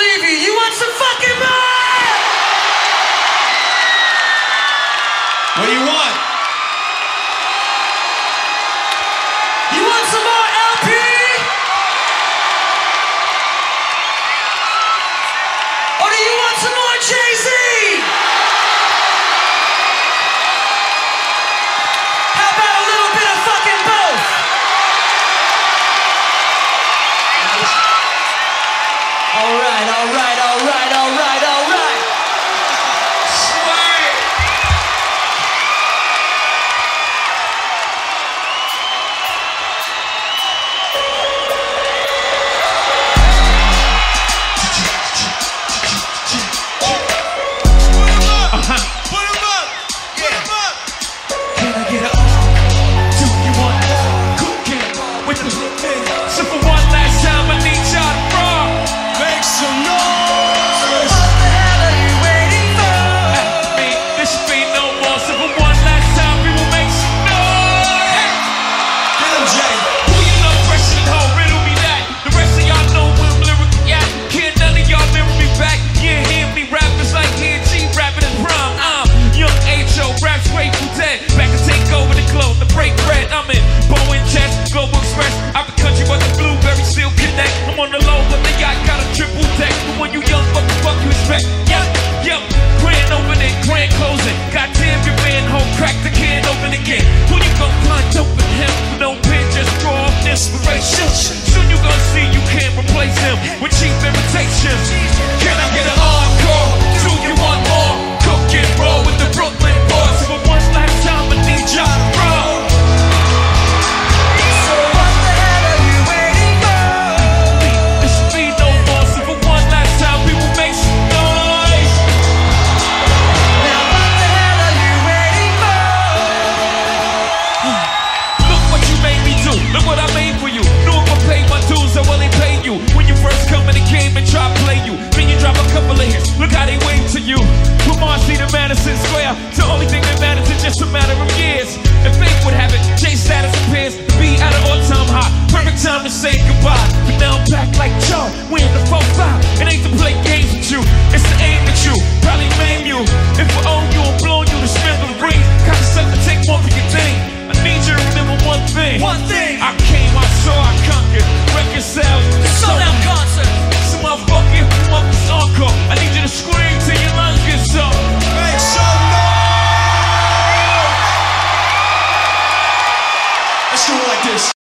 believe you. You want some fucking more? What do you want? You want some more LP? Or do you want some more Jay-Z? say goodbye. But now I'm back like Joe, we in the 4-5. It ain't to play games with you, it's to aim at you.